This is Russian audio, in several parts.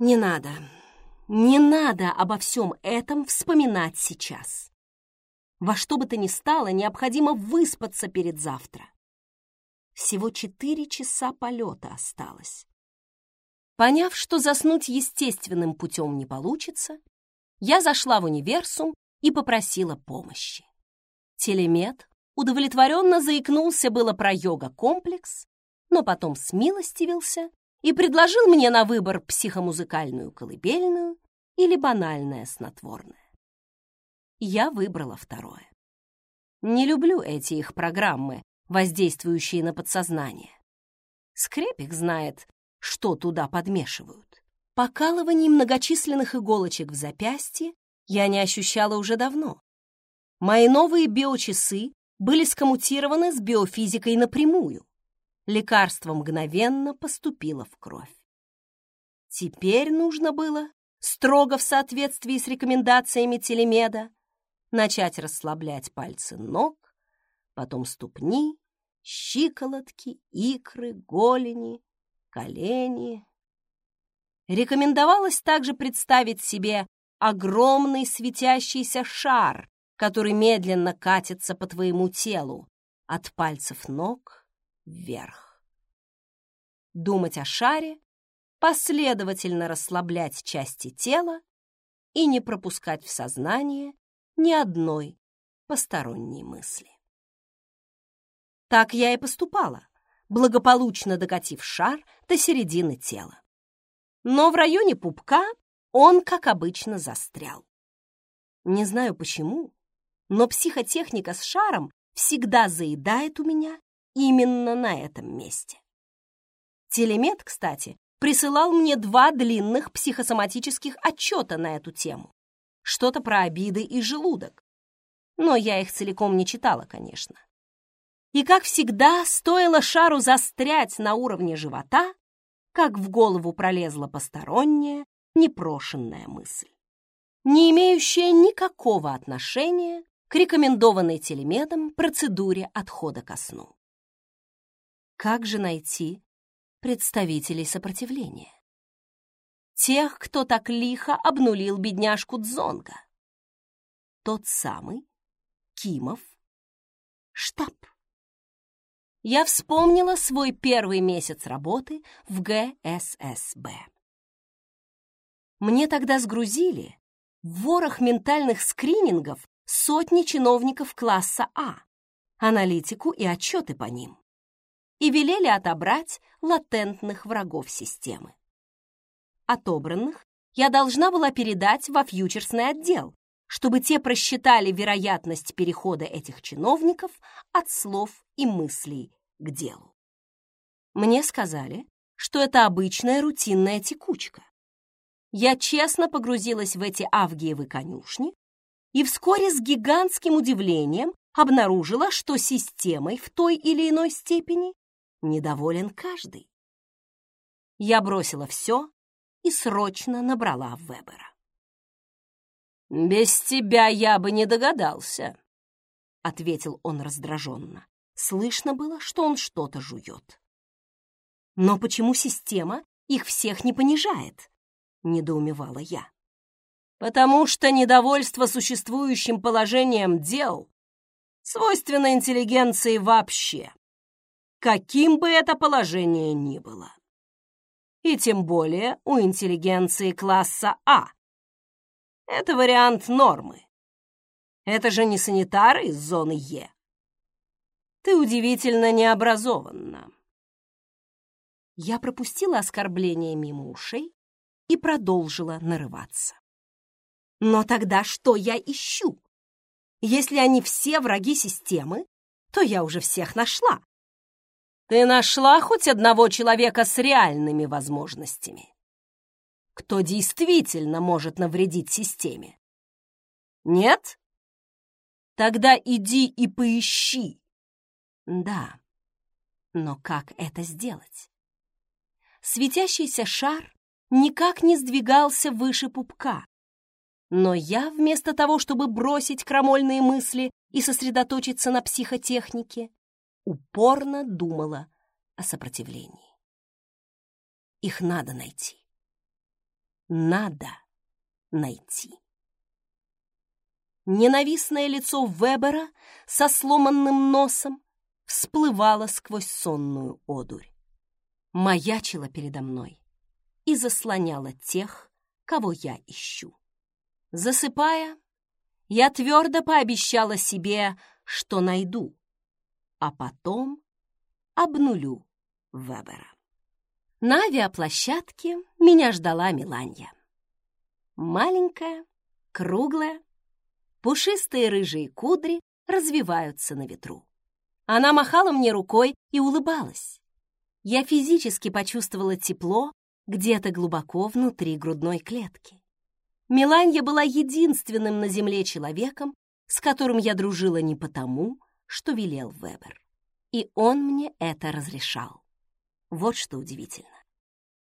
Не надо, не надо обо всем этом вспоминать сейчас. Во что бы то ни стало, необходимо выспаться перед завтра. Всего четыре часа полета осталось. Поняв, что заснуть естественным путем не получится, я зашла в универсум и попросила помощи. Телемет удовлетворенно заикнулся было про йога-комплекс, но потом смилостивился и предложил мне на выбор психомузыкальную колыбельную или банальное снотворное. Я выбрала второе. Не люблю эти их программы, воздействующие на подсознание. Скрепик знает, что туда подмешивают. Покалываний многочисленных иголочек в запястье я не ощущала уже давно. Мои новые биочасы были скоммутированы с биофизикой напрямую. Лекарство мгновенно поступило в кровь. Теперь нужно было, строго в соответствии с рекомендациями телемеда, начать расслаблять пальцы ног, потом ступни, щиколотки, икры, голени, колени. Рекомендовалось также представить себе огромный светящийся шар, который медленно катится по твоему телу от пальцев ног вверх. Думать о шаре, последовательно расслаблять части тела и не пропускать в сознание ни одной посторонней мысли. Так я и поступала, благополучно докатив шар до середины тела. Но в районе пупка он, как обычно, застрял. Не знаю почему, но психотехника с шаром всегда заедает у меня именно на этом месте. Телемет, кстати, присылал мне два длинных психосоматических отчета на эту тему. Что-то про обиды и желудок. Но я их целиком не читала, конечно. И, как всегда, стоило шару застрять на уровне живота, как в голову пролезла посторонняя, непрошенная мысль, не имеющая никакого отношения к рекомендованной телемедом процедуре отхода ко сну. Как же найти представителей сопротивления? Тех, кто так лихо обнулил бедняжку Дзонга. Тот самый Кимов штаб я вспомнила свой первый месяц работы в ГССБ. Мне тогда сгрузили в ворох ментальных скринингов сотни чиновников класса А, аналитику и отчеты по ним, и велели отобрать латентных врагов системы. Отобранных я должна была передать во фьючерсный отдел, чтобы те просчитали вероятность перехода этих чиновников от слов и мыслей к делу. Мне сказали, что это обычная рутинная текучка. Я честно погрузилась в эти авгиевы конюшни и вскоре с гигантским удивлением обнаружила, что системой в той или иной степени недоволен каждый. Я бросила все и срочно набрала Вебера. «Без тебя я бы не догадался», — ответил он раздраженно. Слышно было, что он что-то жует. «Но почему система их всех не понижает?» — недоумевала я. «Потому что недовольство существующим положением дел свойственно интеллигенции вообще, каким бы это положение ни было. И тем более у интеллигенции класса А, это вариант нормы. Это же не санитары из зоны Е. Ты удивительно необразованна. Я пропустила оскорбление мимо ушей и продолжила нарываться. Но тогда что я ищу? Если они все враги системы, то я уже всех нашла. Ты нашла хоть одного человека с реальными возможностями? кто действительно может навредить системе? Нет? Тогда иди и поищи. Да, но как это сделать? Светящийся шар никак не сдвигался выше пупка. Но я, вместо того, чтобы бросить крамольные мысли и сосредоточиться на психотехнике, упорно думала о сопротивлении. Их надо найти. надо найти. Ненавистное лицо Вебера со сломанным носом всплывало сквозь сонную одурь. Маячило передо мной и заслоняла тех, кого я ищу. Засыпая, я твердо пообещала себе, что найду, а потом обнулю Вебера. На авиаплощадке меня ждала Миланья. Маленькая, круглая, пушистые рыжие кудри развиваются на ветру. Она махала мне рукой и улыбалась. Я физически почувствовала тепло где-то глубоко внутри грудной клетки. Миланья была единственным на земле человеком, с которым я дружила не потому, что велел Вебер. И он мне это разрешал. Вот что удивительно.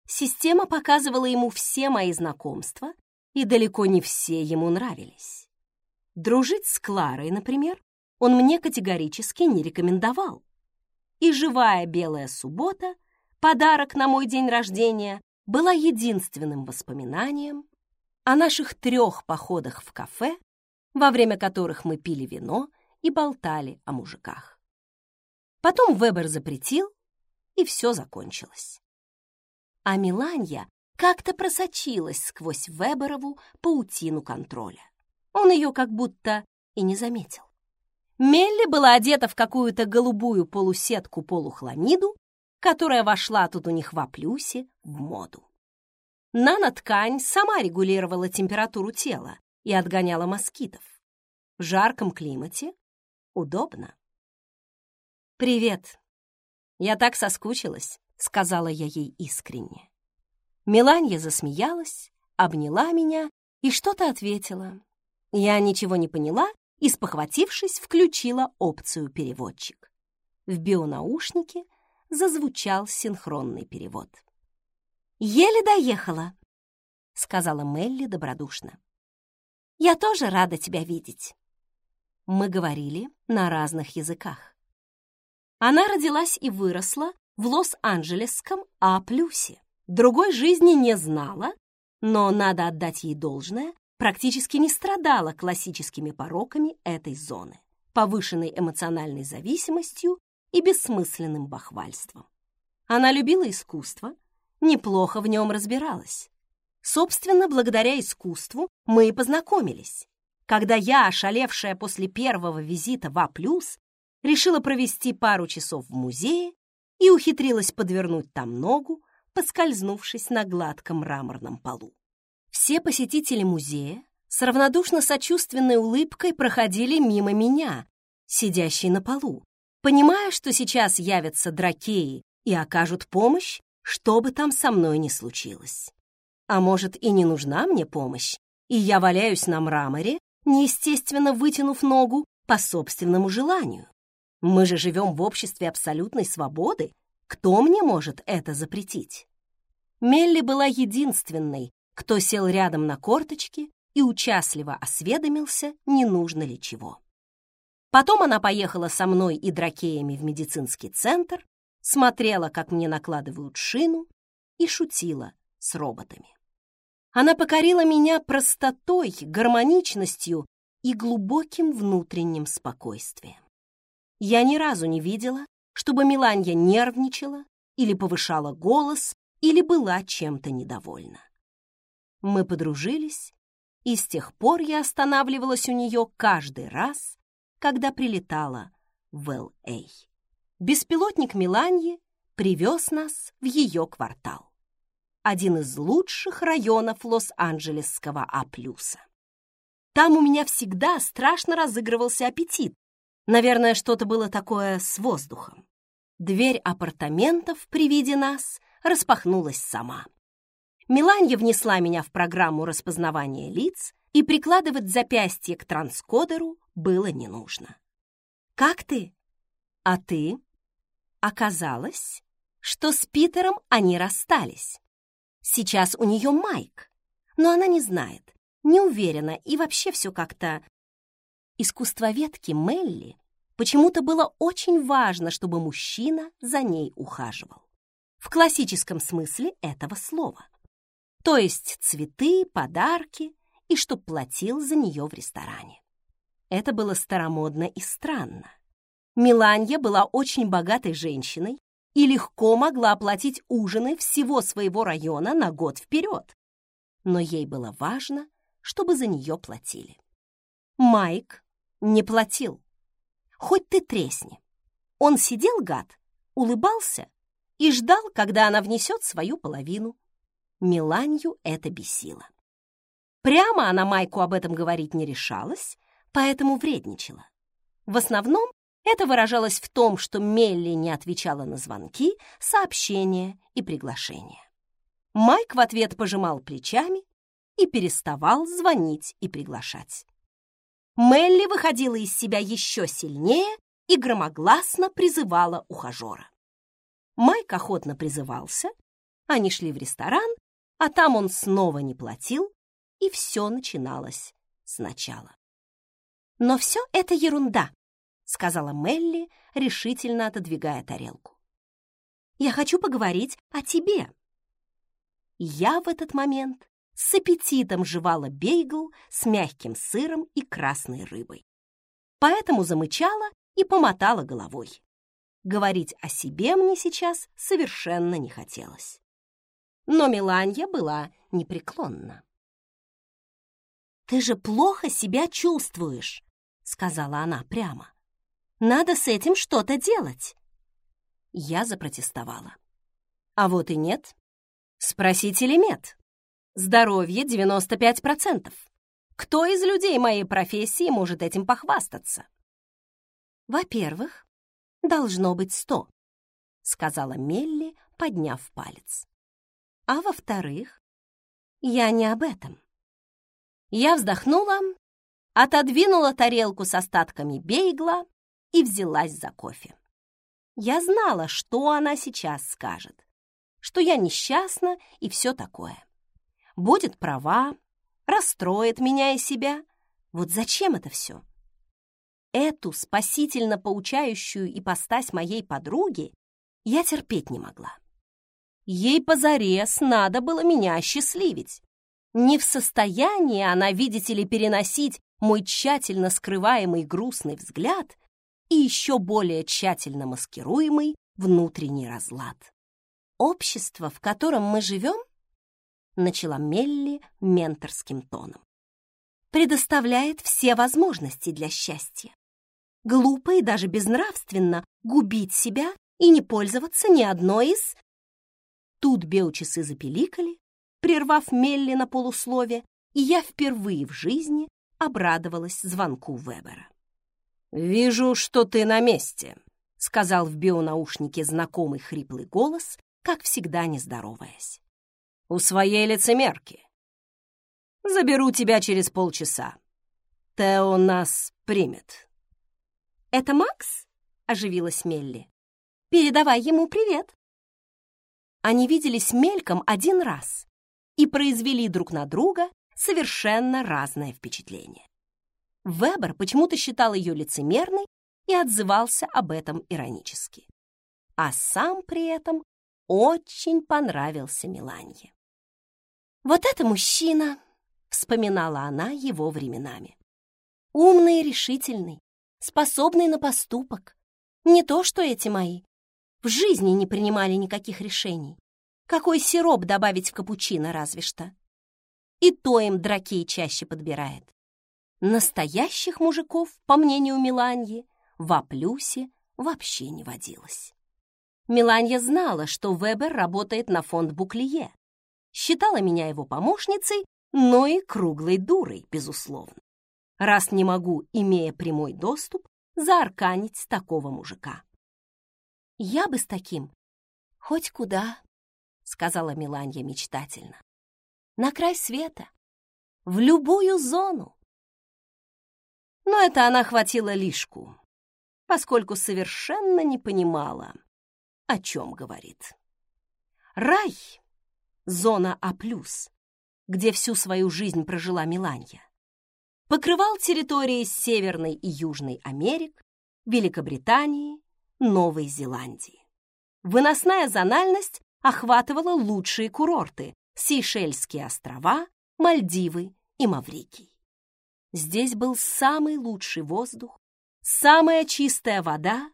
Система показывала ему все мои знакомства, и далеко не все ему нравились. Дружить с Кларой, например, он мне категорически не рекомендовал. И живая белая суббота, подарок на мой день рождения, была единственным воспоминанием о наших трех походах в кафе, во время которых мы пили вино и болтали о мужиках. Потом Вебер запретил, и все закончилось. А Миланья как-то просочилась сквозь Веберову паутину контроля. Он ее как будто и не заметил. Мелли была одета в какую-то голубую полусетку-полухламиду, которая вошла тут у них в Аплюсе в моду. Наноткань сама регулировала температуру тела и отгоняла москитов. В жарком климате удобно. «Привет», «Я так соскучилась», — сказала я ей искренне. Меланья засмеялась, обняла меня и что-то ответила. Я ничего не поняла и, спохватившись, включила опцию «Переводчик». В бионаушнике зазвучал синхронный перевод. «Еле доехала», — сказала Мелли добродушно. «Я тоже рада тебя видеть». Мы говорили на разных языках. Она родилась и выросла в Лос-Анджелесском А+. Другой жизни не знала, но, надо отдать ей должное, практически не страдала классическими пороками этой зоны, повышенной эмоциональной зависимостью и бессмысленным бахвальством. Она любила искусство, неплохо в нем разбиралась. Собственно, благодаря искусству мы и познакомились. Когда я, ошалевшая после первого визита в А+, решила провести пару часов в музее и ухитрилась подвернуть там ногу, поскользнувшись на гладком мраморном полу. Все посетители музея с равнодушно-сочувственной улыбкой проходили мимо меня, сидящей на полу, понимая, что сейчас явятся дракеи и окажут помощь, что бы там со мной ни случилось. А может, и не нужна мне помощь, и я валяюсь на мраморе, неестественно вытянув ногу по собственному желанию. Мы же живем в обществе абсолютной свободы. Кто мне может это запретить? Мелли была единственной, кто сел рядом на корточки и участливо осведомился, не нужно ли чего. Потом она поехала со мной и дракеями в медицинский центр, смотрела, как мне накладывают шину, и шутила с роботами. Она покорила меня простотой, гармоничностью и глубоким внутренним спокойствием. Я ни разу не видела, чтобы Миланья нервничала или повышала голос, или была чем-то недовольна. Мы подружились, и с тех пор я останавливалась у нее каждый раз, когда прилетала в Л.А. Беспилотник Миланьи привез нас в ее квартал. Один из лучших районов Лос-Анджелесского А+. Там у меня всегда страшно разыгрывался аппетит, Наверное, что-то было такое с воздухом. Дверь апартаментов при виде нас распахнулась сама. Миланья внесла меня в программу распознавания лиц, и прикладывать запястье к транскодеру было не нужно. «Как ты?» «А ты?» Оказалось, что с Питером они расстались. Сейчас у нее Майк, но она не знает, не уверена и вообще все как-то искусствоведке Мелли почему-то было очень важно, чтобы мужчина за ней ухаживал. В классическом смысле этого слова. то есть цветы, подарки и чтоб платил за нее в ресторане. Это было старомодно и странно. Миланья была очень богатой женщиной и легко могла оплатить ужины всего своего района на год вперед. Но ей было важно, чтобы за нее платили. Майк не платил. Хоть ты тресни. Он сидел, гад, улыбался и ждал, когда она внесет свою половину. Миланью это бесило. Прямо она Майку об этом говорить не решалась, поэтому вредничала. В основном это выражалось в том, что Мелли не отвечала на звонки, сообщения и приглашения. Майк в ответ пожимал плечами и переставал звонить и приглашать. Мелли выходила из себя еще сильнее и громогласно призывала ухажера. Майк охотно призывался, они шли в ресторан, а там он снова не платил, и все начиналось сначала. «Но все это ерунда», — сказала Мелли, решительно отодвигая тарелку. «Я хочу поговорить о тебе». Я в этот момент с аппетитом жевала бейгл с мягким сыром и красной рыбой. Поэтому замычала и помотала головой. Говорить о себе мне сейчас совершенно не хотелось. Но Меланья была непреклонна. «Ты же плохо себя чувствуешь», — сказала она прямо. «Надо с этим что-то делать». Я запротестовала. «А вот и нет. Спросите Лемет. Здоровье 95%. Кто из людей моей профессии может этим похвастаться? Во-первых, должно быть сто, сказала Мелли, подняв палец. А во-вторых, я не об этом. Я вздохнула, отодвинула тарелку с остатками бейгла и взялась за кофе. Я знала, что она сейчас скажет, что я несчастна и все такое будет права, расстроит меня и себя. Вот зачем это все? Эту спасительно поучающую ипостась моей подруги я терпеть не могла. Ей позарез надо было меня осчастливить. Не в состоянии она, видите ли, переносить мой тщательно скрываемый грустный взгляд и еще более тщательно маскируемый внутренний разлад. Общество, в котором мы живем, начала Мелли менторским тоном. Предоставляет все возможности для счастья. Глупо и даже безнравственно губить себя и не пользоваться ни одной из... Тут беучасы запеликали, прервав Мелли на полуслове, и я впервые в жизни обрадовалась звонку Вебера. «Вижу, что ты на месте», — сказал в бионаушнике знакомый хриплый голос, как всегда не здороваясь у своей лицемерки. Заберу тебя через полчаса. Тео нас примет». «Это Макс?» — оживилась Мелли. «Передавай ему привет». Они виделись мельком один раз и произвели друг на друга совершенно разное впечатление. Вебер почему-то считал ее лицемерной и отзывался об этом иронически. А сам при этом очень понравился Миланье. «Вот это мужчина!» — вспоминала она его временами. «Умный и решительный, способный на поступок. Не то, что эти мои. В жизни не принимали никаких решений. Какой сироп добавить в капучино разве что? И то им дракей чаще подбирает. Настоящих мужиков, по мнению Миланьи, в Аплюсе вообще не водилось. Миланья знала, что Вебер работает на фонд Буклие, считала меня его помощницей, но и круглой дурой, безусловно. Раз не могу, имея прямой доступ, заарканить такого мужика. «Я бы с таким хоть куда», — сказала Миланья мечтательно. «На край света, в любую зону». Но это она хватила лишку, поскольку совершенно не понимала, о чем говорит. Рай зона А+, где всю свою жизнь прожила Миланья, покрывал территории Северной и Южной Америк, Великобритании, Новой Зеландии. Выносная зональность охватывала лучшие курорты, Сейшельские острова, Мальдивы и Маврикий. Здесь был самый лучший воздух, самая чистая вода,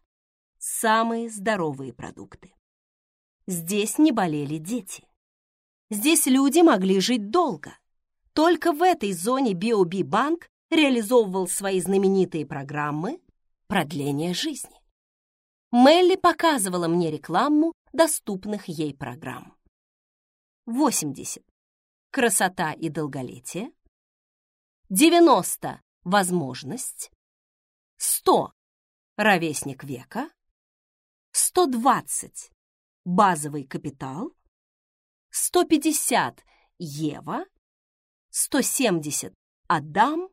самые здоровые продукты. Здесь не болели дети. Здесь люди могли жить долго. Только в этой зоне BOB банк реализовывал свои знаменитые программы продления жизни. Мелли показывала мне рекламу доступных ей программ. 80. Красота и долголетие. 90. Возможность. 100. Ровесник века. 120. Базовый капитал. 150. Ева. 170. Адам.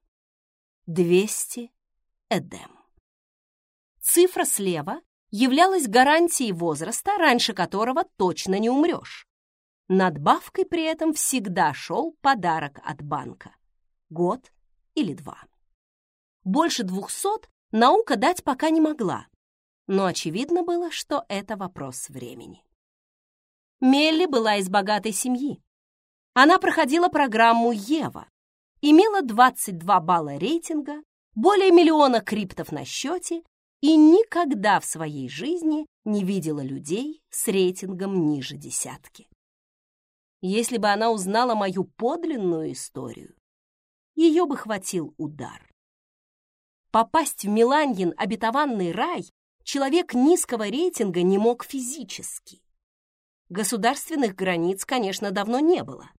200. Эдем. Цифра слева являлась гарантией возраста, раньше которого точно не умрешь. Надбавкой при этом всегда шел подарок от банка. Год или два. Больше двухсот наука дать пока не могла, но очевидно было, что это вопрос времени. Мелли была из богатой семьи. Она проходила программу «Ева», имела 22 балла рейтинга, более миллиона криптов на счете и никогда в своей жизни не видела людей с рейтингом ниже десятки. Если бы она узнала мою подлинную историю, ее бы хватил удар. Попасть в Миланьин обетованный рай человек низкого рейтинга не мог физически. Государственных границ, конечно, давно не было.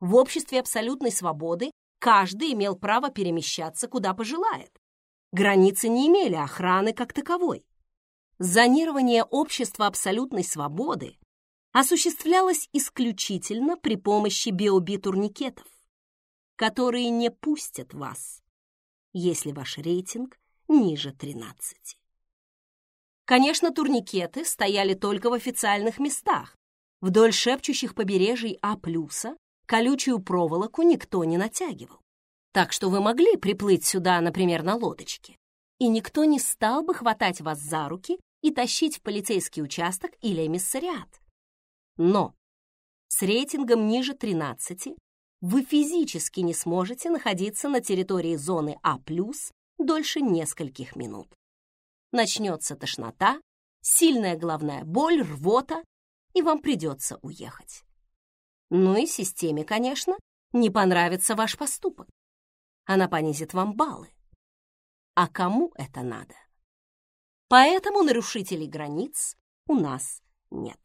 В обществе абсолютной свободы каждый имел право перемещаться, куда пожелает. Границы не имели охраны как таковой. Зонирование общества абсолютной свободы осуществлялось исключительно при помощи биоби-турникетов, которые не пустят вас, если ваш рейтинг ниже 13. Конечно, турникеты стояли только в официальных местах. Вдоль шепчущих побережий А+, колючую проволоку никто не натягивал. Так что вы могли приплыть сюда, например, на лодочке, и никто не стал бы хватать вас за руки и тащить в полицейский участок или эмиссариат. Но с рейтингом ниже 13 вы физически не сможете находиться на территории зоны А+, дольше нескольких минут. Начнется тошнота, сильная головная боль, рвота, и вам придется уехать. Ну и системе, конечно, не понравится ваш поступок она понизит вам баллы. А кому это надо? Поэтому нарушителей границ у нас нет.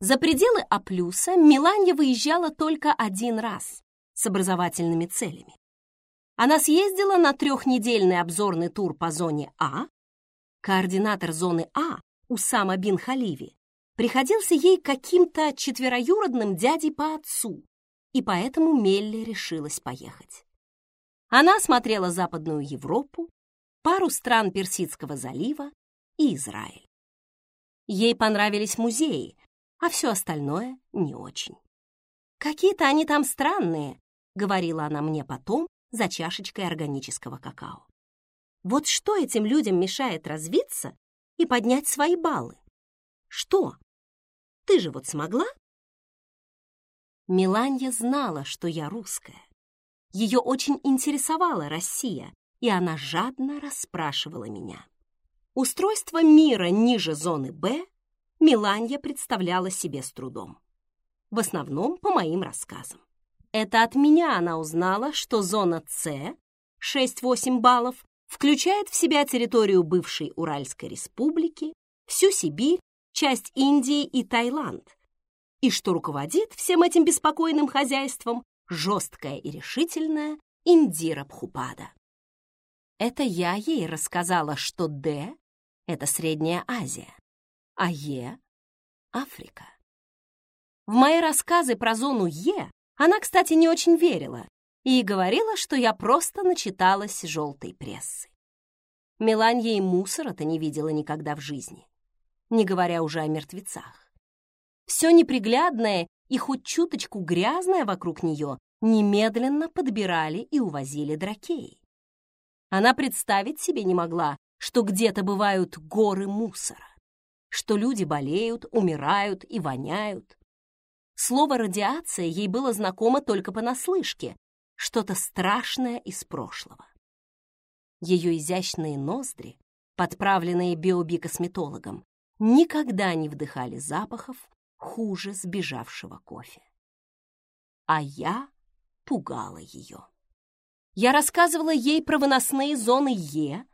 За пределы А+, Миланья выезжала только один раз с образовательными целями. Она съездила на трехнедельный обзорный тур по зоне А. Координатор зоны А, Усама бин Халиви, приходился ей каким-то четвероюродным дядей по отцу, и поэтому Мелли решилась поехать. Она осмотрела Западную Европу, пару стран Персидского залива и Израиль. Ей понравились музеи, а все остальное не очень. «Какие-то они там странные», — говорила она мне потом за чашечкой органического какао. «Вот что этим людям мешает развиться и поднять свои баллы? Что? Ты же вот смогла?» Миланья знала, что я русская. Ее очень интересовала Россия, и она жадно расспрашивала меня. Устройство мира ниже зоны «Б» Миланья представляла себе с трудом. В основном по моим рассказам. Это от меня она узнала, что зона С, 6-8 баллов, включает в себя территорию бывшей Уральской республики, всю Сибирь, часть Индии и Таиланд, и что руководит всем этим беспокойным хозяйством жесткая и решительная Индира Бхупада. Это я ей рассказала, что Д — это Средняя Азия, а Е — Африка. В мои рассказы про зону Е она, кстати, не очень верила и говорила, что я просто начиталась желтой прессы. Меланья и мусора-то не видела никогда в жизни, не говоря уже о мертвецах. Все неприглядное и хоть чуточку грязное вокруг нее немедленно подбирали и увозили дракеи. Она представить себе не могла, что где-то бывают горы мусора, что люди болеют, умирают и воняют. Слово «радиация» ей было знакомо только понаслышке, что-то страшное из прошлого. Ее изящные ноздри, подправленные биобикосметологом, никогда не вдыхали запахов хуже сбежавшего кофе. А я пугала ее. Я рассказывала ей про выносные зоны Е,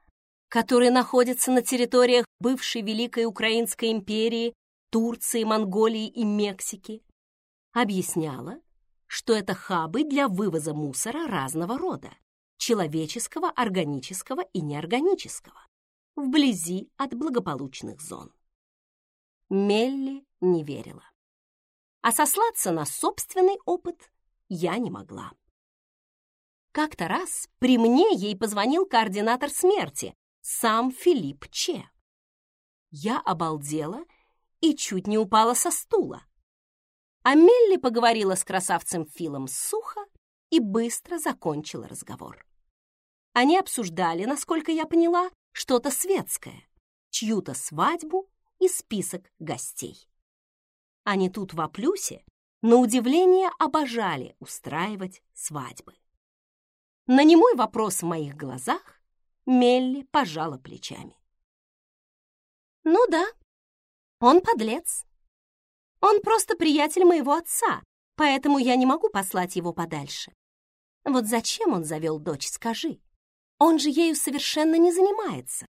которые находятся на территориях бывшей Великой Украинской империи, Турции, Монголии и Мексики. Объясняла, что это хабы для вывоза мусора разного рода, человеческого, органического и неорганического, вблизи от благополучных зон. Мелли не верила. А сослаться на собственный опыт я не могла. Как-то раз при мне ей позвонил координатор смерти, сам Филипп Че. Я обалдела и чуть не упала со стула. А Мелли поговорила с красавцем Филом сухо и быстро закончила разговор. Они обсуждали, насколько я поняла, что-то светское, чью-то свадьбу и список гостей. Они тут в Аплюсе, на удивление, обожали устраивать свадьбы. На немой вопрос в моих глазах Мелли пожала плечами. «Ну да, он подлец. Он просто приятель моего отца, поэтому я не могу послать его подальше. Вот зачем он завел дочь, скажи? Он же ею совершенно не занимается.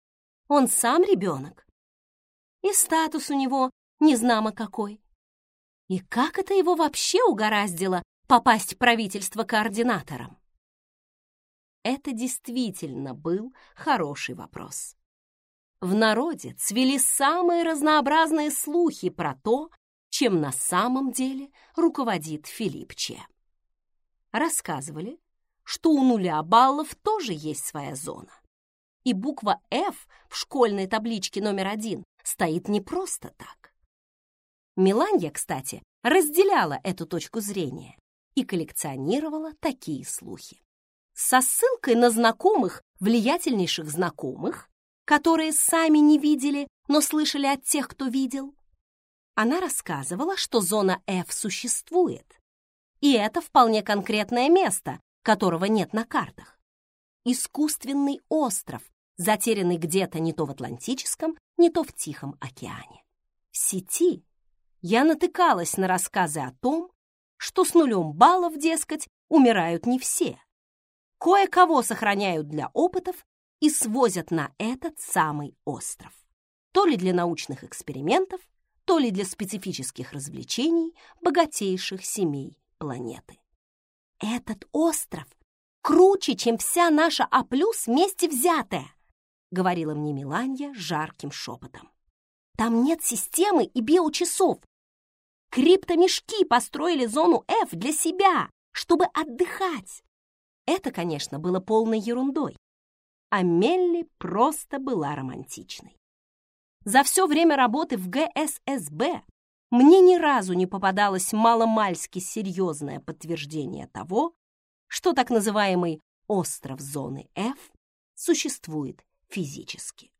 Он сам ребенок. И статус у него незнамо какой. И как это его вообще угораздило попасть в правительство координатором? Это действительно был хороший вопрос. В народе цвели самые разнообразные слухи про то, чем на самом деле руководит Филипп Че. Рассказывали, что у нуля баллов тоже есть своя зона. И буква F в школьной табличке номер один стоит не просто так. Миланья, кстати, разделяла эту точку зрения и коллекционировала такие слухи. Со ссылкой на знакомых, влиятельнейших знакомых, которые сами не видели, но слышали от тех, кто видел, она рассказывала, что зона F существует. И это вполне конкретное место, которого нет на картах. Искусственный остров, затерянный где-то не то в Атлантическом, не то в Тихом океане. В сети я натыкалась на рассказы о том, что с нулем баллов, дескать, умирают не все. Кое-кого сохраняют для опытов и свозят на этот самый остров. То ли для научных экспериментов, то ли для специфических развлечений богатейших семей планеты. Этот остров круче, чем вся наша А+, вместе взятая, говорила мне Миланья жарким шепотом. Там нет системы и биочасов. Криптомешки построили зону F для себя, чтобы отдыхать. Это, конечно, было полной ерундой. А Мелли просто была романтичной. За все время работы в ГССБ мне ни разу не попадалось маломальски серьезное подтверждение того, что так называемый остров зоны F существует физически.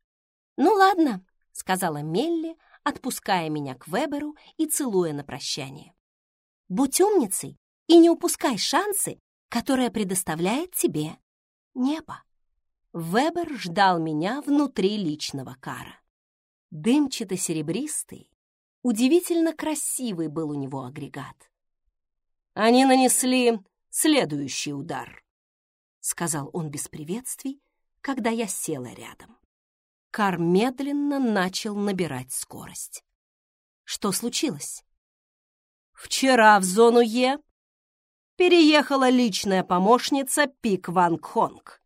«Ну ладно», — сказала Мелли, отпуская меня к Веберу и целуя на прощание. «Будь умницей и не упускай шансы, которые предоставляет тебе небо». Вебер ждал меня внутри личного кара. Дымчато-серебристый, удивительно красивый был у него агрегат. «Они нанесли следующий удар», — сказал он без приветствий, когда я села рядом. Кар медленно начал набирать скорость. Что случилось? Вчера в зону Е переехала личная помощница Пик Ван Хонг.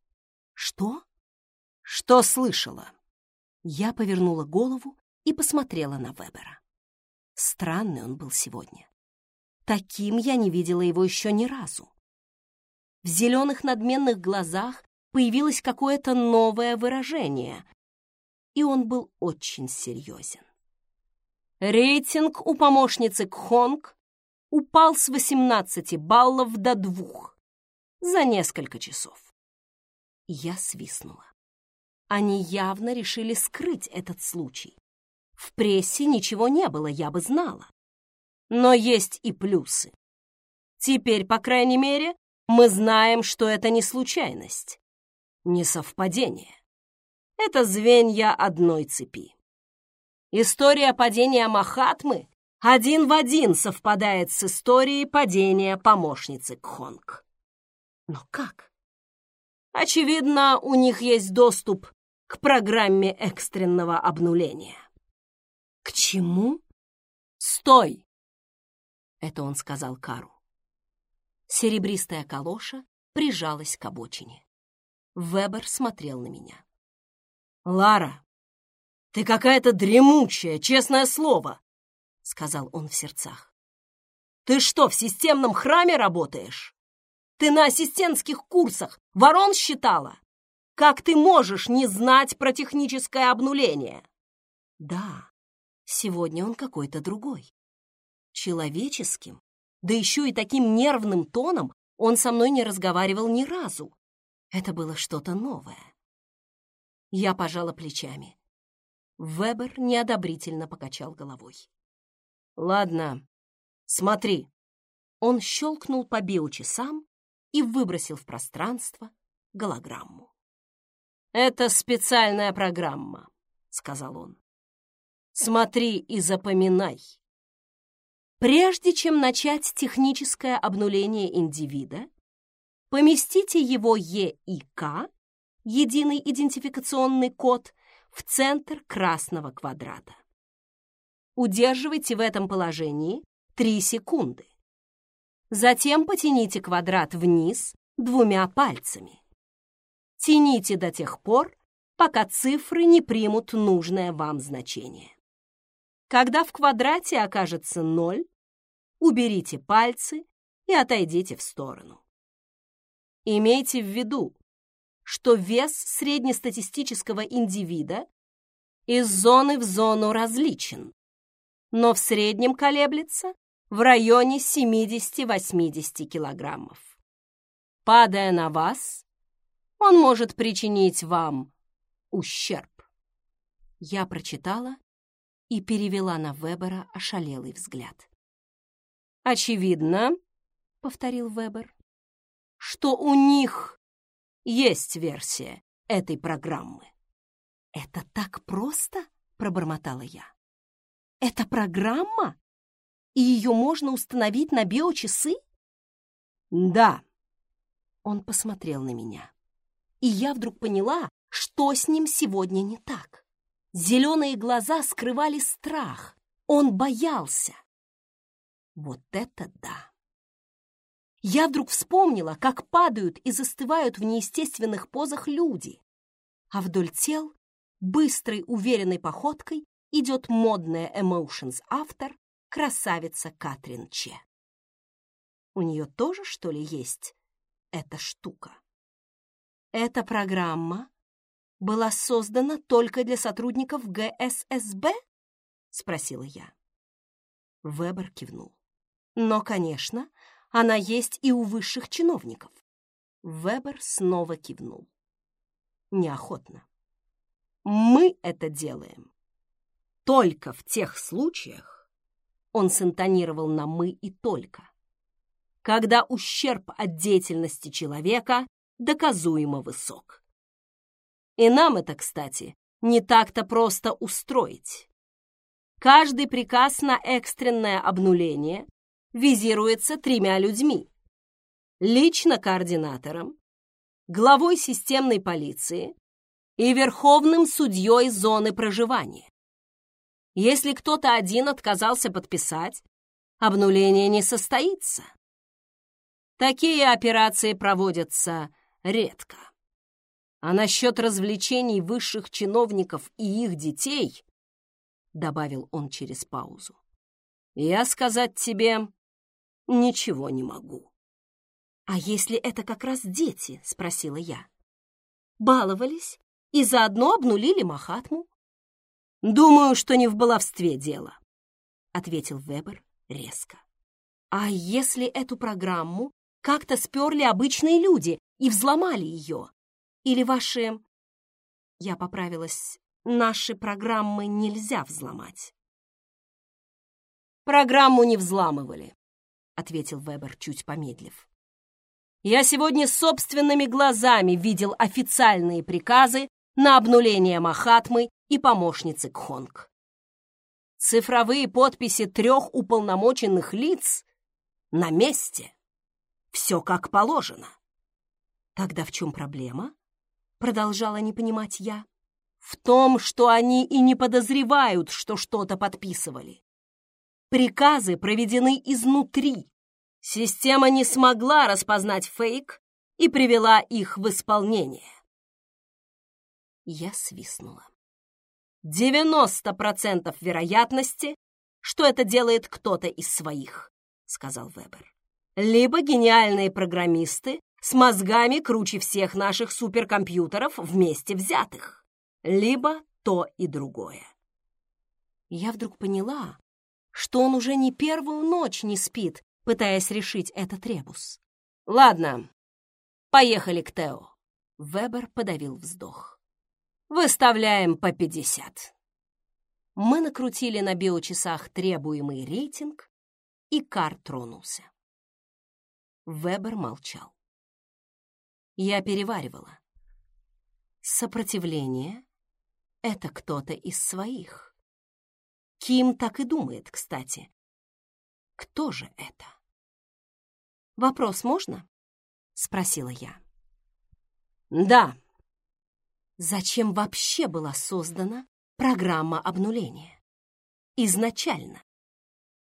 Что? Что слышала? Я повернула голову и посмотрела на Вебера. Странный он был сегодня. Таким я не видела его еще ни разу. В зеленых надменных глазах появилось какое-то новое выражение, и он был очень серьезен. Рейтинг у помощницы Кхонг упал с 18 баллов до двух за несколько часов. Я свистнула. Они явно решили скрыть этот случай. В прессе ничего не было, я бы знала. Но есть и плюсы. Теперь, по крайней мере, мы знаем, что это не случайность, не совпадение. Это звенья одной цепи. История падения Махатмы один в один совпадает с историей падения помощницы Кхонг. Но как? Очевидно, у них есть доступ к программе экстренного обнуления. К чему? Стой! Это он сказал Кару. Серебристая калоша прижалась к обочине. Вебер смотрел на меня. «Лара, ты какая-то дремучая, честное слово!» — сказал он в сердцах. «Ты что, в системном храме работаешь? Ты на ассистентских курсах ворон считала? Как ты можешь не знать про техническое обнуление?» «Да, сегодня он какой-то другой. Человеческим, да еще и таким нервным тоном он со мной не разговаривал ни разу. Это было что-то новое. Я пожала плечами. Вебер неодобрительно покачал головой. «Ладно, смотри». Он щелкнул по биочасам и выбросил в пространство голограмму. «Это специальная программа», — сказал он. «Смотри и запоминай. Прежде чем начать техническое обнуление индивида, поместите его ЕИК, единый идентификационный код, в центр красного квадрата. Удерживайте в этом положении 3 секунды. Затем потяните квадрат вниз двумя пальцами. Тяните до тех пор, пока цифры не примут нужное вам значение. Когда в квадрате окажется ноль, уберите пальцы и отойдите в сторону. Имейте в виду, что вес среднестатистического индивида из зоны в зону различен, но в среднем колеблется в районе 70-80 килограммов. Падая на вас, он может причинить вам ущерб. Я прочитала и перевела на Вебера ошалелый взгляд. «Очевидно», — повторил Вебер, «что у них есть версия этой программы». «Это так просто?» — пробормотала я. «Это программа? И ее можно установить на биочасы?» «Да». Он посмотрел на меня. И я вдруг поняла, что с ним сегодня не так. Зеленые глаза скрывали страх. Он боялся. Вот это да! Я вдруг вспомнила, как падают и застывают в неестественных позах люди, а вдоль тел быстрой, уверенной походкой идет модная Emotions автор, красавица Катрин Че. У нее тоже, что ли, есть эта штука? Эта программа была создана только для сотрудников ГССБ? Спросила я. Вебер кивнул. Но, конечно, она есть и у высших чиновников. Вебер снова кивнул. Неохотно. Мы это делаем только в тех случаях, он синтонировал на «мы» и «только», когда ущерб от деятельности человека доказуемо высок. И нам это, кстати, не так-то просто устроить. Каждый приказ на экстренное обнуление визируется тремя людьми. Лично координатором, главой системной полиции и верховным судьей зоны проживания. Если кто-то один отказался подписать, обнуление не состоится. Такие операции проводятся редко. А насчет развлечений высших чиновников и их детей, добавил он через паузу, я сказать тебе ничего не могу. «А если это как раз дети?» — спросила я. «Баловались и заодно обнулили Махатму?» «Думаю, что не в баловстве дело», — ответил Вебер резко. «А если эту программу как-то сперли обычные люди и взломали ее? Или ваши...» Я поправилась. «Наши программы нельзя взломать». Программу не взламывали, ответил Вебер, чуть помедлив. Я сегодня собственными глазами видел официальные приказы на обнуление Махатмы и помощницы Кхонг. Цифровые подписи трех уполномоченных лиц на месте. Все как положено. Тогда в чем проблема? Продолжала не понимать я. В том, что они и не подозревают, что что-то подписывали. Приказы проведены изнутри. Система не смогла распознать фейк и привела их в исполнение. Я свистнула. 90% вероятности, что это делает кто-то из своих, сказал Вебер. Либо гениальные программисты с мозгами круче всех наших суперкомпьютеров вместе взятых, либо то и другое. Я вдруг поняла, что он уже не первую ночь не спит, пытаясь решить этот ребус. «Ладно, поехали к Тео». Вебер подавил вздох. «Выставляем по пятьдесят». Мы накрутили на биочасах требуемый рейтинг, и кар тронулся. Вебер молчал. Я переваривала. Сопротивление — это кто-то из своих. Ким так и думает, кстати. Кто же это? «Вопрос можно?» — спросила я. «Да». Зачем вообще была создана программа обнуления? Изначально.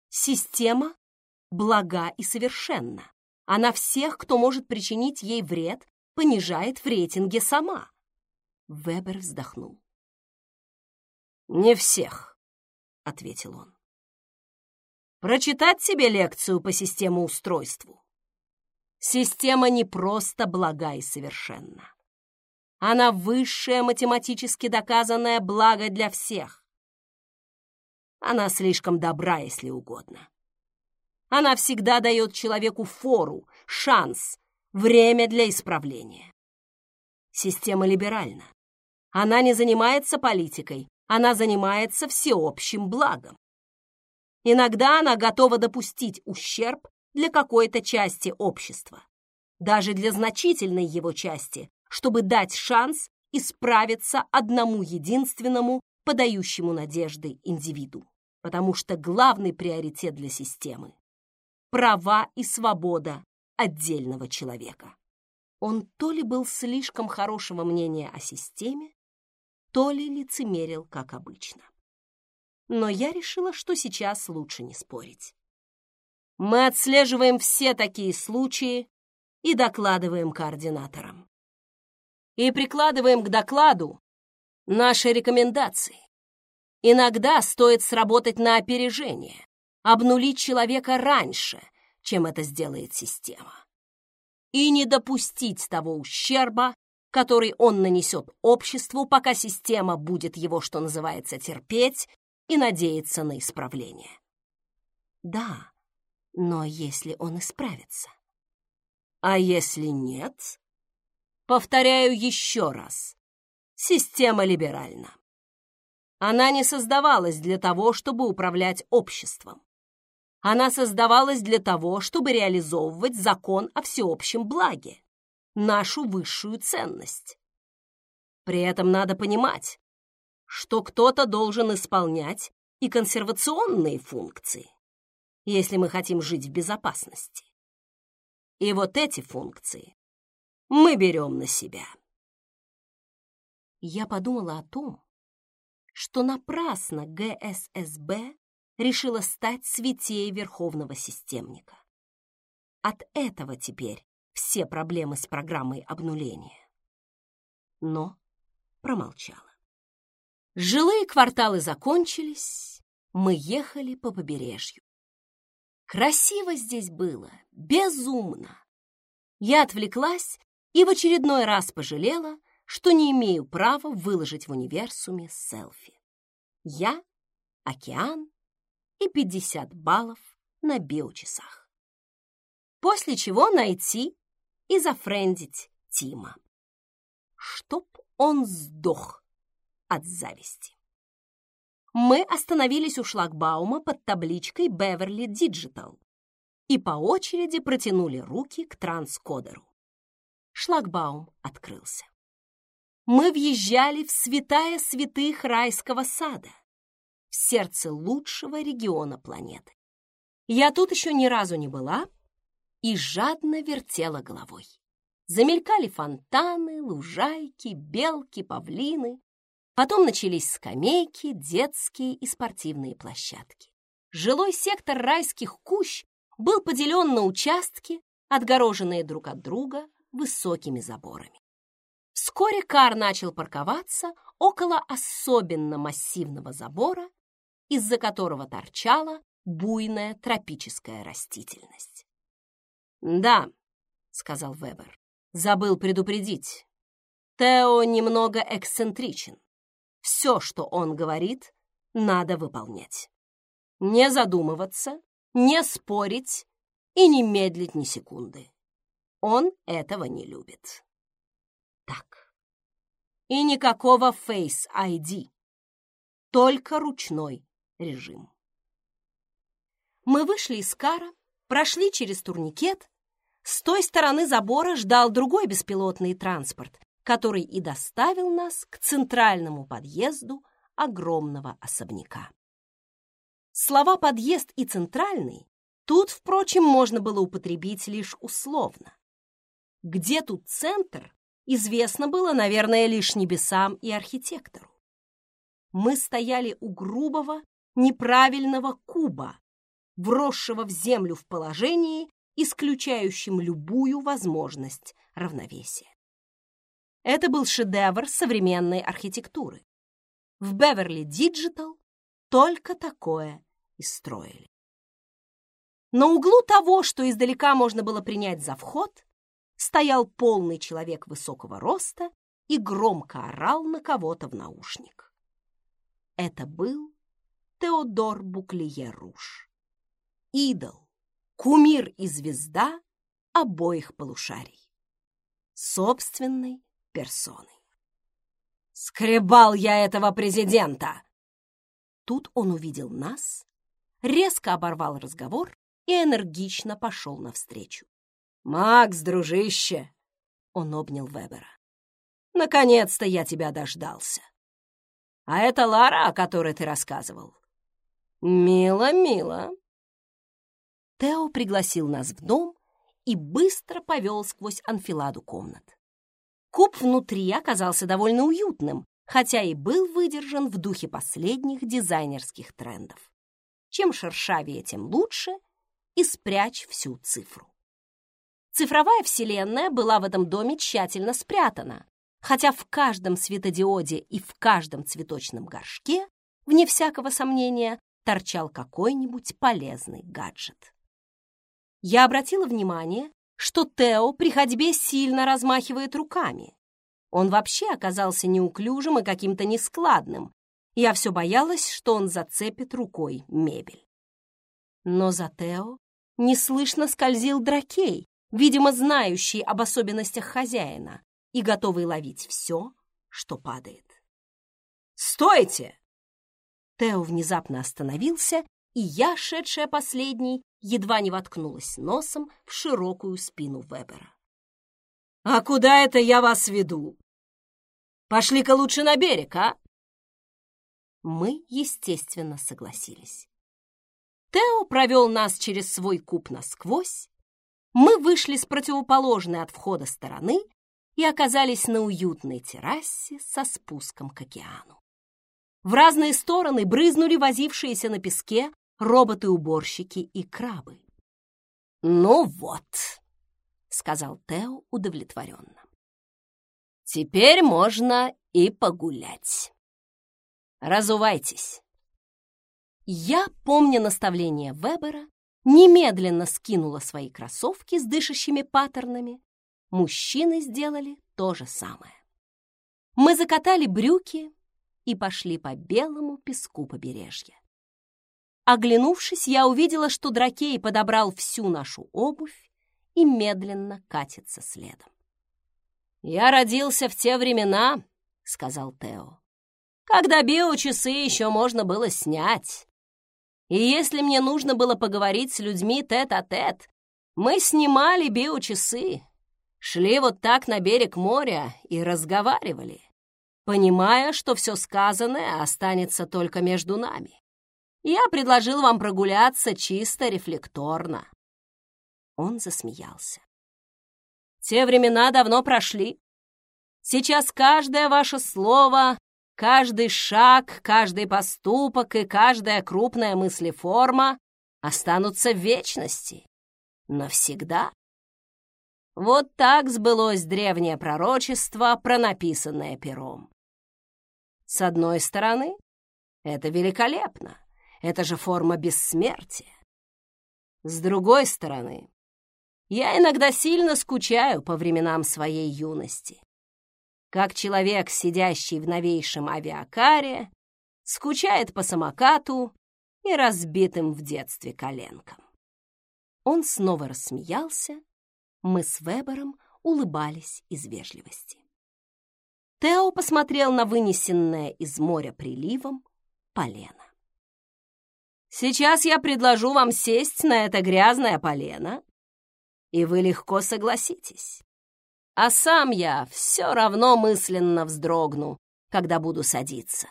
Система блага и совершенна. Она всех, кто может причинить ей вред, понижает в рейтинге сама. Вебер вздохнул. «Не всех», ответил он. Прочитать себе лекцию по системоустройству. Система не просто блага и совершенна. Она высшее математически доказанное благо для всех. Она слишком добра, если угодно. Она всегда дает человеку фору, шанс, время для исправления. Система либеральна. Она не занимается политикой, она занимается всеобщим благом. Иногда она готова допустить ущерб для какой-то части общества, даже для значительной его части, чтобы дать шанс исправиться одному единственному, подающему надежды индивиду. Потому что главный приоритет для системы – права и свобода отдельного человека. Он то ли был слишком хорошего мнения о системе, то ли лицемерил, как обычно. Но я решила, что сейчас лучше не спорить. Мы отслеживаем все такие случаи и докладываем координаторам. И прикладываем к докладу наши рекомендации. Иногда стоит сработать на опережение, обнулить человека раньше, чем это сделает система. И не допустить того ущерба, который он нанесет обществу, пока система будет его, что называется, терпеть и надеяться на исправление. Да, но если он исправится? А если нет? Повторяю еще раз. Система либеральна. Она не создавалась для того, чтобы управлять обществом. Она создавалась для того, чтобы реализовывать закон о всеобщем благе нашу высшую ценность. При этом надо понимать, что кто-то должен исполнять и консервационные функции, если мы хотим жить в безопасности. И вот эти функции мы берем на себя. Я подумала о том, что напрасно ГССБ решила стать святей Верховного Системника. От этого теперь все проблемы с программой обнуления. Но промолчала. Жилые кварталы закончились, мы ехали по побережью. Красиво здесь было, безумно. Я отвлеклась и в очередной раз пожалела, что не имею права выложить в универсуме селфи. Я, океан и 50 баллов на биочасах. После чего найти и зафрендить Тима. Чтоб он сдох от зависти. мы остановились у шлагбаума под табличкой «Беверли Диджитал» и по очереди протянули руки к транскодеру. Шлагбаум открылся. Мы въезжали в святая святых райского сада, в сердце лучшего региона планеты. Я тут еще ни разу не была и жадно вертела головой. Замелькали фонтаны, лужайки, белки, павлины. Потом начались скамейки, детские и спортивные площадки. Жилой сектор райских кущ был поделен на участки, отгороженные друг от друга высокими заборами. Вскоре Кар начал парковаться около особенно массивного забора, из-за которого торчала буйная тропическая растительность. «Да», — сказал Вебер, — «забыл предупредить. Тео немного эксцентричен. Все, что он говорит, надо выполнять. Не задумываться, не спорить и не медлить ни секунды. Он этого не любит. Так. И никакого Face ID. Только ручной режим. Мы вышли из кара, прошли через турникет. С той стороны забора ждал другой беспилотный транспорт, который и доставил нас к центральному подъезду огромного особняка. Слова «подъезд» и «центральный» тут, впрочем, можно было употребить лишь условно. Где тут центр, известно было, наверное, лишь небесам и архитектору. Мы стояли у грубого, неправильного куба, вросшего в землю в положении, исключающем любую возможность равновесия. Это был шедевр современной архитектуры. В Беверли Диджитал только такое и строили. На углу того, что издалека можно было принять за вход, стоял полный человек высокого роста и громко орал на кого-то в наушник. Это был Теодор Буклие-Руш. Идол, кумир и звезда обоих полушарий. Собственной персоной. «Скребал я этого президента!» Тут он увидел нас, резко оборвал разговор и энергично пошел навстречу. «Макс, дружище!» Он обнял Вебера. «Наконец-то я тебя дождался. А это Лара, о которой ты рассказывал?» «Мило, мило!» Тео пригласил нас в дом и быстро повел сквозь анфиладу комнат. Куб внутри оказался довольно уютным, хотя и был выдержан в духе последних дизайнерских трендов. Чем шершавее, тем лучше, и спрячь всю цифру. Цифровая вселенная была в этом доме тщательно спрятана, хотя в каждом светодиоде и в каждом цветочном горшке, вне всякого сомнения, торчал какой-нибудь полезный гаджет. Я обратила внимание, что Тео при ходьбе сильно размахивает руками. Он вообще оказался неуклюжим и каким-то нескладным. Я все боялась, что он зацепит рукой мебель. Но за Тео неслышно скользил дракей, видимо, знающий об особенностях хозяина и готовый ловить все, что падает. «Стойте!» Тео внезапно остановился, и я, шедшая последней, едва не воткнулась носом в широкую спину Вебера. «А куда это я вас веду? Пошли-ка лучше на берег, а?» Мы, естественно, согласились. Тео провел нас через свой куб насквозь. Мы вышли с противоположной от входа стороны и оказались на уютной террасе со спуском к океану. В разные стороны брызнули возившиеся на песке роботы-уборщики и крабы. «Ну вот», — сказал Тео удовлетворенно. «Теперь можно и погулять. Разувайтесь». Я, помня наставление Вебера, немедленно скинула свои кроссовки с дышащими паттернами. Мужчины сделали то же самое. Мы закатали брюки и пошли по белому песку побережья. Оглянувшись, я увидела, что Дракей подобрал всю нашу обувь и медленно катится следом. «Я родился в те времена», — сказал Тео, когда биочасы еще можно было снять. И если мне нужно было поговорить с людьми тет-а-тет, -тет, мы снимали биочасы, шли вот так на берег моря и разговаривали, понимая, что все сказанное останется только между нами. Я предложил вам прогуляться чисто рефлекторно. Он засмеялся. Те времена давно прошли. Сейчас каждое ваше слово Каждый шаг, каждый поступок и каждая крупная мыслеформа останутся в вечности. Навсегда. Вот так сбылось древнее пророчество, пронаписанное пером. С одной стороны, это великолепно. Это же форма бессмертия. С другой стороны, я иногда сильно скучаю по временам своей юности как человек, сидящий в новейшем авиакаре, скучает по самокату и разбитым в детстве коленкам. Он снова рассмеялся, мы с Вебером улыбались из вежливости. Тео посмотрел на вынесенное из моря приливом полено. «Сейчас я предложу вам сесть на это грязное полено, и вы легко согласитесь а сам я все равно мысленно вздрогну, когда буду садиться.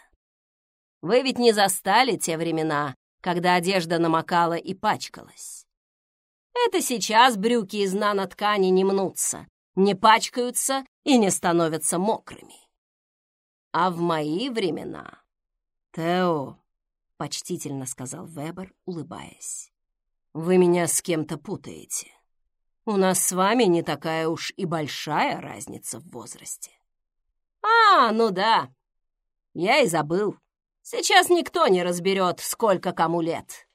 Вы ведь не застали те времена, когда одежда намокала и пачкалась. Это сейчас брюки из наноткани не мнутся, не пачкаются и не становятся мокрыми. А в мои времена... Тео, — почтительно сказал Вебер, улыбаясь, — вы меня с кем-то путаете. У нас с вами не такая уж и большая разница в возрасте. А, ну да. Я и забыл. Сейчас никто не разберет, сколько кому лет.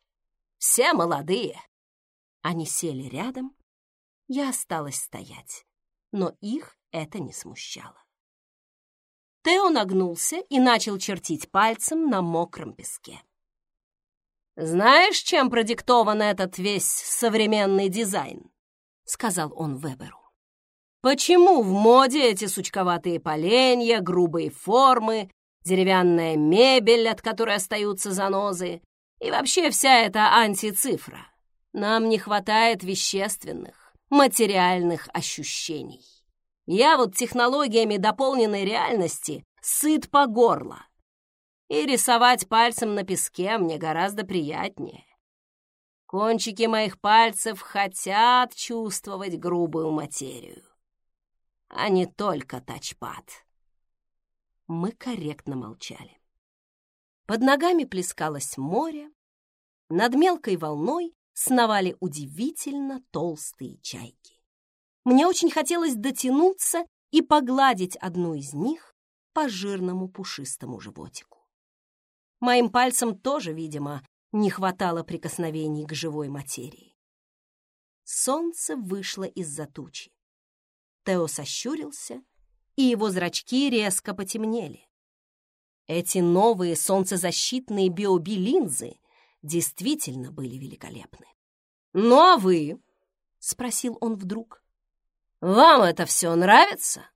Все молодые. Они сели рядом. Я осталась стоять, но их это не смущало. Тео нагнулся и начал чертить пальцем на мокром песке. «Знаешь, чем продиктован этот весь современный дизайн?» Сказал он Веберу. Почему в моде эти сучковатые поленья, грубые формы, деревянная мебель, от которой остаются занозы, и вообще вся эта антицифра? Нам не хватает вещественных, материальных ощущений. Я вот технологиями дополненной реальности сыт по горло. И рисовать пальцем на песке мне гораздо приятнее. Кончики моих пальцев хотят чувствовать грубую материю, а не только тачпад. Мы корректно молчали. Под ногами плескалось море, над мелкой волной сновали удивительно толстые чайки. Мне очень хотелось дотянуться и погладить одну из них по жирному пушистому животику. Моим пальцем тоже, видимо, не хватало прикосновений к живой материи. Солнце вышло из-за тучи. Тео сощурился, и его зрачки резко потемнели. Эти новые солнцезащитные биоби-линзы действительно были великолепны. «Ну а вы?» — спросил он вдруг. «Вам это все нравится?»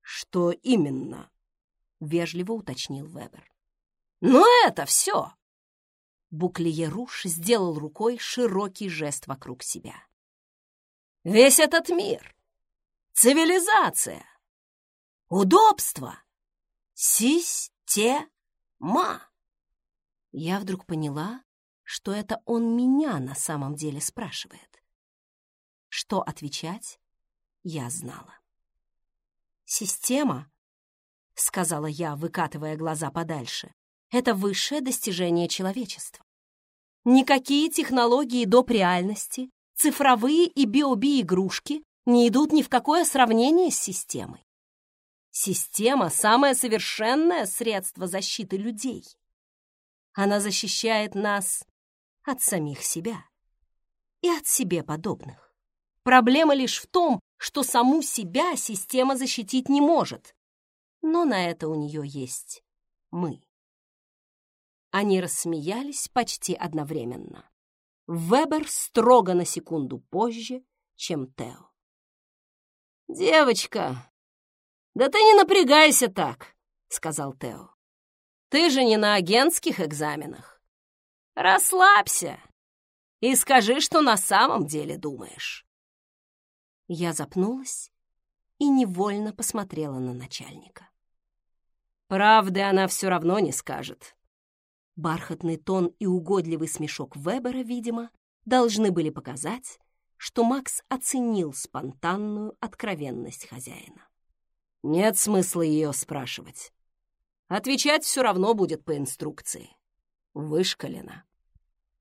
«Что именно?» — вежливо уточнил Вебер. «Ну это все!» Буклие Руш сделал рукой широкий жест вокруг себя. «Весь этот мир, цивилизация, удобство, система!» Я вдруг поняла, что это он меня на самом деле спрашивает. Что отвечать, я знала. «Система», — сказала я, выкатывая глаза подальше, это высшее достижение человечества. Никакие технологии доп. реальности, цифровые и биоби-игрушки не идут ни в какое сравнение с системой. Система — самое совершенное средство защиты людей. Она защищает нас от самих себя и от себе подобных. Проблема лишь в том, что саму себя система защитить не может, но на это у нее есть мы. Они рассмеялись почти одновременно. Вебер строго на секунду позже, чем Тео. «Девочка, да ты не напрягайся так», — сказал Тео. Ты же не на агентских экзаменах. Расслабься и скажи, что на самом деле думаешь. Я запнулась и невольно посмотрела на начальника. Правды она все равно не скажет. Бархатный тон и угодливый смешок Вебера, видимо, должны были показать, что Макс оценил спонтанную откровенность хозяина. Нет смысла ее спрашивать. Отвечать все равно будет по инструкции. Вышкалена.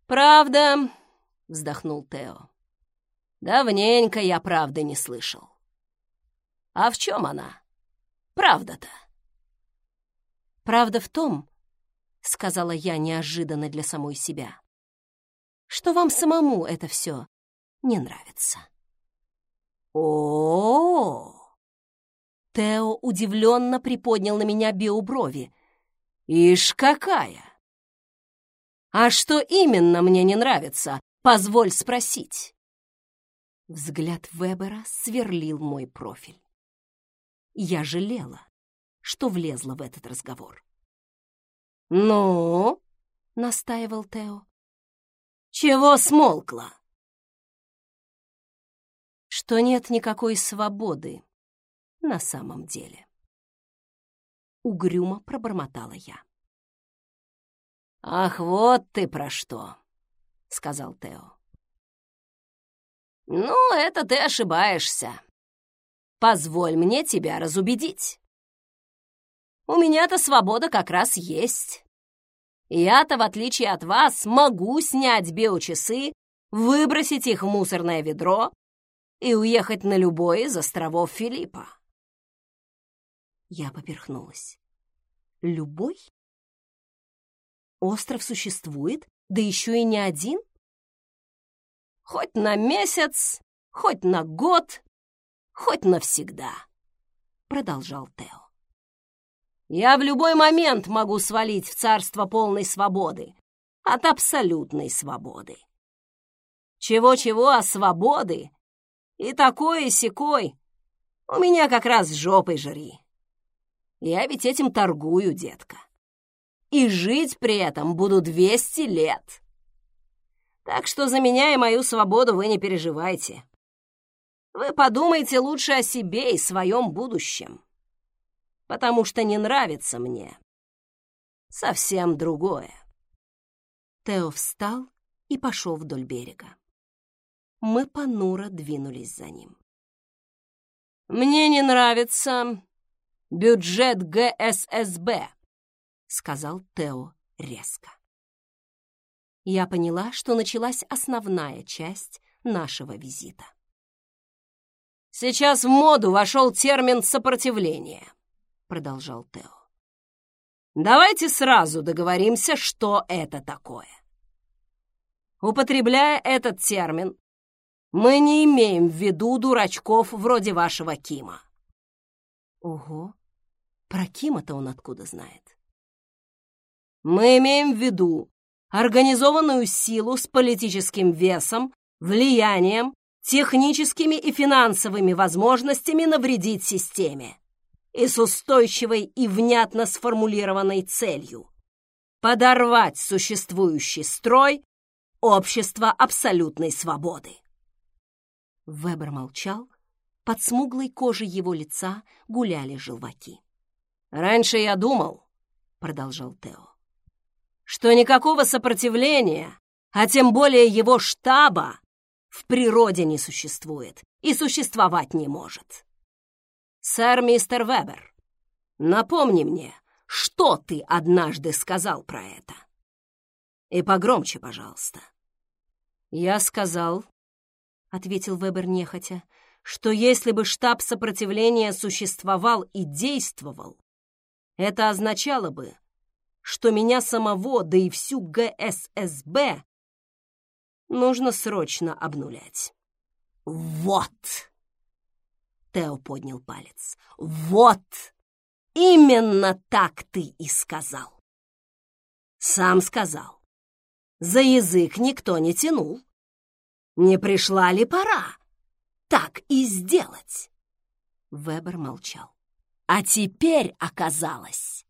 «Правда», — вздохнул Тео. «Давненько я правды не слышал». «А в чем она? Правда-то?» «Правда в том, — сказала я неожиданно для самой себя, — что вам самому это все не нравится». «О-о-о!» Тео удивленно приподнял на меня биоброви. «Ишь какая!» «А что именно мне не нравится? Позволь спросить». Взгляд Вебера сверлил мой профиль. Я жалела, что влезла в этот разговор. «Ну?» — настаивал Тео. «Чего смолкла?» «Что нет никакой свободы на самом деле. Угрюмо пробормотала я. «Ах, вот ты про что!» — сказал Тео. «Ну, это ты ошибаешься. Позволь мне тебя разубедить. У меня-то свобода как раз есть. Я-то, в отличие от вас, могу снять биочасы, выбросить их в мусорное ведро и уехать на любой из островов Филиппа. Я поперхнулась. Любой? Остров существует, да еще и не один? Хоть на месяц, хоть на год, хоть навсегда, продолжал Тео. Я в любой момент могу свалить в царство полной свободы, от абсолютной свободы. Чего-чего, а свободы и такой, и сякой у меня как раз жопой жри. Я ведь этим торгую, детка. И жить при этом буду 200 лет. Так что за меня и мою свободу вы не переживайте. Вы подумайте лучше о себе и своем будущем. Потому что не нравится мне совсем другое. Тео встал и пошел вдоль берега. Мы понуро двинулись за ним. «Мне не нравится бюджет ГССБ», — сказал Тео резко. Я поняла, что началась основная часть нашего визита. «Сейчас в моду вошел термин «сопротивление», — продолжал Тео. «Давайте сразу договоримся, что это такое. Употребляя этот термин, мы не имеем в виду дурачков вроде вашего Кима. Ого, про Кима-то он откуда знает? Мы имеем в виду организованную силу с политическим весом, влиянием, техническими и финансовыми возможностями навредить системе и с устойчивой и внятно сформулированной целью подорвать существующий строй общества абсолютной свободы. Вебер молчал, под смуглой кожей его лица гуляли желваки. «Раньше я думал», — продолжал Тео, «что никакого сопротивления, а тем более его штаба, в природе не существует и существовать не может. Сэр мистер Вебер, напомни мне, что ты однажды сказал про это? И погромче, пожалуйста». «Я сказал», — ответил Вебер нехотя, «что если бы штаб сопротивления существовал и действовал, это означало бы, что меня самого, да и всю ГССБ нужно срочно обнулять. Вот! Тео поднял палец. Вот! Именно так ты и сказал. Сам сказал. За язык никто не тянул. Не пришла ли пора так и сделать? Вебер молчал. А теперь оказалось,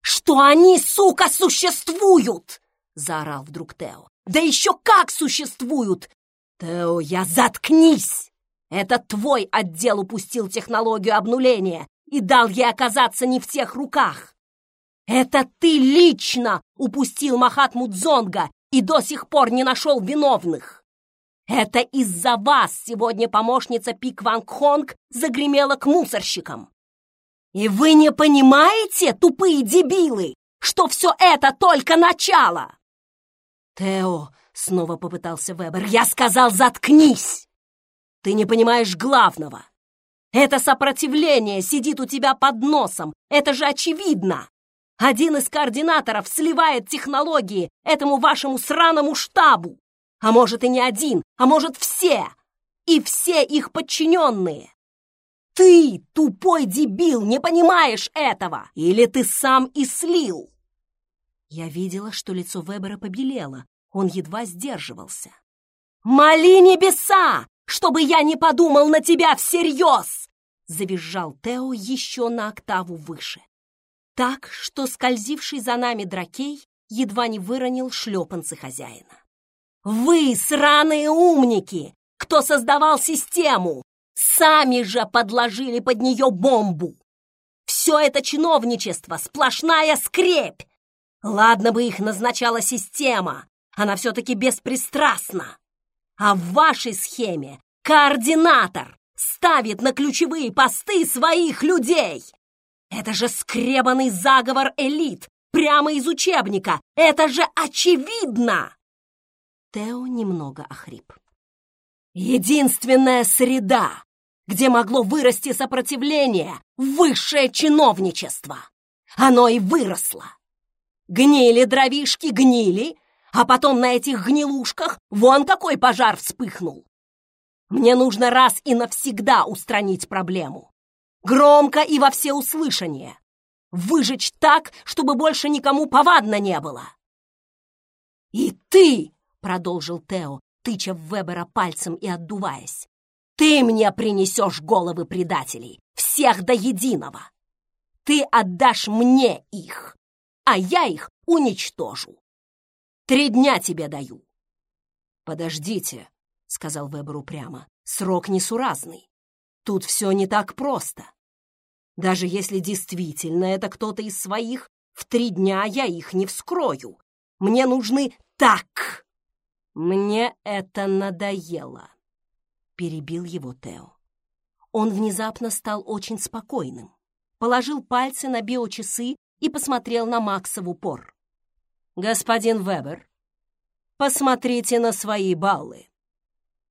что они, сука, существуют!» — заорал вдруг Тео. «Да еще как существуют! Тео, я заткнись! Это твой отдел упустил технологию обнуления и дал ей оказаться не в тех руках! Это ты лично упустил Махатму Дзонга и до сих пор не нашел виновных! Это из-за вас сегодня помощница Пик Ванг Хонг загремела к мусорщикам! И вы не понимаете, тупые дебилы, что все это только начало? Тео, снова попытался Вебер, я сказал, заткнись! Ты не понимаешь главного. Это сопротивление сидит у тебя под носом, это же очевидно. Один из координаторов сливает технологии этому вашему сраному штабу. А может и не один, а может все. И все их подчиненные. Ты, тупой дебил, не понимаешь этого! Или ты сам и слил? Я видела, что лицо Вебера побелело. Он едва сдерживался. «Моли небеса, чтобы я не подумал на тебя всерьез!» Завизжал Тео еще на октаву выше так, что скользивший за нами дракей едва не выронил шлепанцы хозяина. «Вы, сраные умники! Кто создавал систему? Сами же подложили под нее бомбу! Все это чиновничество, сплошная скрепь! Ладно бы их назначала система, она все-таки беспристрастна. А в вашей схеме координатор ставит на ключевые посты своих людей, это же скребанный заговор элит, прямо из учебника! Это же очевидно!» Тео немного охрип. «Единственная среда, где могло вырасти сопротивление, высшее чиновничество! Оно и выросло! Гнили дровишки, гнили, а потом на этих гнилушках вон какой пожар вспыхнул! Мне нужно раз и навсегда устранить проблему. Громко и во всеуслышание. Выжечь так, чтобы больше никому повадно не было. «И ты!» — продолжил Тео, тыча в Вебера пальцем и отдуваясь. «Ты мне принесешь головы предателей, всех до единого! Ты отдашь мне их, а я их уничтожу! Три дня тебе даю!» «Подождите», — сказал Вебер упрямо, — «срок несуразный. Тут все не так просто. Даже если действительно это кто-то из своих, в три дня я их не вскрою. Мне нужны так. Мне это надоело, перебил его Тео. Он внезапно стал очень спокойным, положил пальцы на биочасы и посмотрел на Макса в упор. «Господин Вебер, посмотрите на свои баллы!»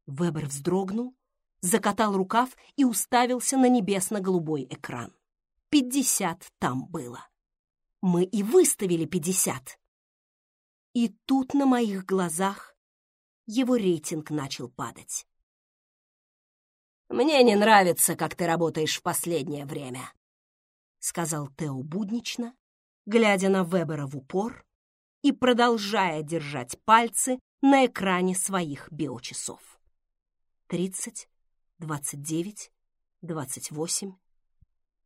Вебер вздрогнул, закатал рукав и уставился на небесно-голубой экран. Пятьдесят там было. Мы и выставили пятьдесят. И тут на моих глазах его рейтинг начал падать. «Мне не нравится, как ты работаешь в последнее время», — сказал Тео буднично, глядя на Вебера в упор и продолжая держать пальцы на экране своих биочасов. Тридцать, двадцать девять, двадцать восемь.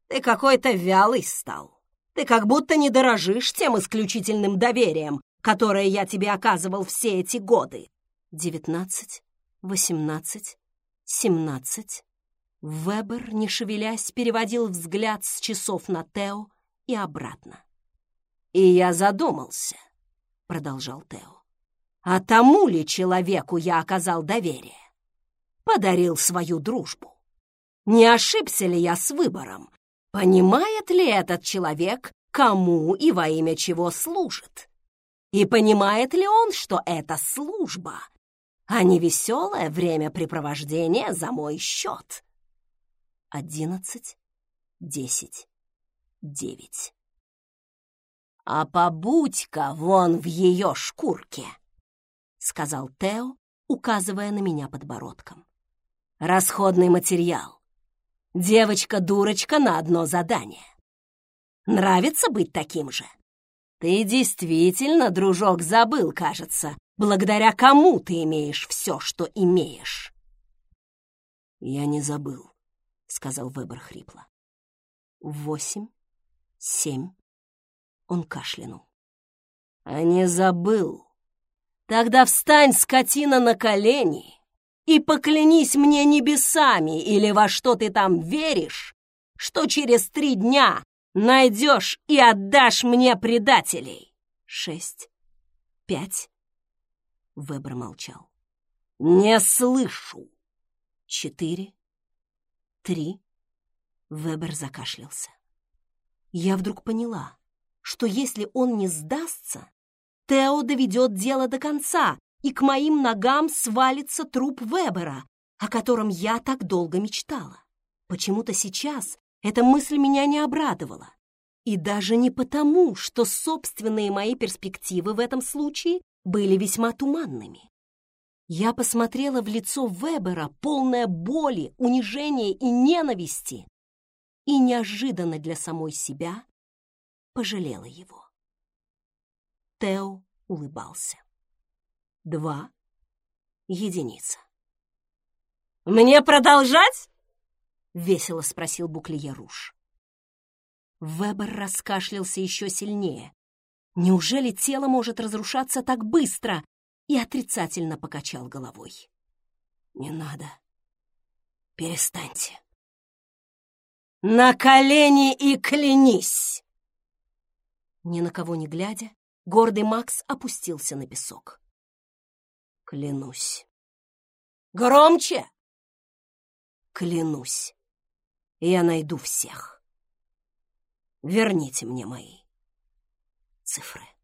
Ты какой-то вялый стал. Ты как будто не дорожишь тем исключительным доверием, которое я тебе оказывал все эти годы. Девятнадцать, восемнадцать, семнадцать. Вебер, не шевелясь, переводил взгляд с часов на Тео и обратно. «И я задумался», — продолжал Тео, «а тому ли человеку я оказал доверие? Подарил свою дружбу. Не ошибся ли я с выбором, Понимает ли этот человек, кому и во имя чего служит? И понимает ли он, что это служба, а не веселое времяпрепровождение за мой счет? Одиннадцать, десять, девять. «А побудь-ка вон в ее шкурке!» — сказал Тео, указывая на меня подбородком. «Расходный материал. Девочка-дурочка на одно задание. Нравится быть таким же? Ты действительно, дружок, забыл, кажется, благодаря кому ты имеешь все, что имеешь. Я не забыл, сказал Вебер хрипло. Восемь, семь, Он кашлянул. «А не забыл. Тогда встань, скотина, на колени и поклянись мне небесами или во что ты там веришь, что через три дня найдешь и отдашь мне предателей!» «Шесть, пять...» Вебер молчал. «Не слышу!» «Четыре, три...» Вебер закашлялся. Я вдруг поняла, что если он не сдастся, Тео доведет дело до конца, и к моим ногам свалится труп Вебера, о котором я так долго мечтала. Почему-то сейчас эта мысль меня не обрадовала. И даже не потому, что собственные мои перспективы в этом случае были весьма туманными. Я посмотрела в лицо Вебера, полное боли, унижения и ненависти, и неожиданно для самой себя пожалела его. Тео улыбался. Два. Единица. «Мне продолжать?» — весело спросил Буклие Руш. Вебер раскашлялся еще сильнее. Неужели тело может разрушаться так быстро? И отрицательно покачал головой. «Не надо. Перестаньте». «На колени и клянись!» Ни на кого не глядя, гордый Макс опустился на песок. «Клянусь!» «Громче!» «Клянусь! Я найду всех! Верните мне мои цифры!»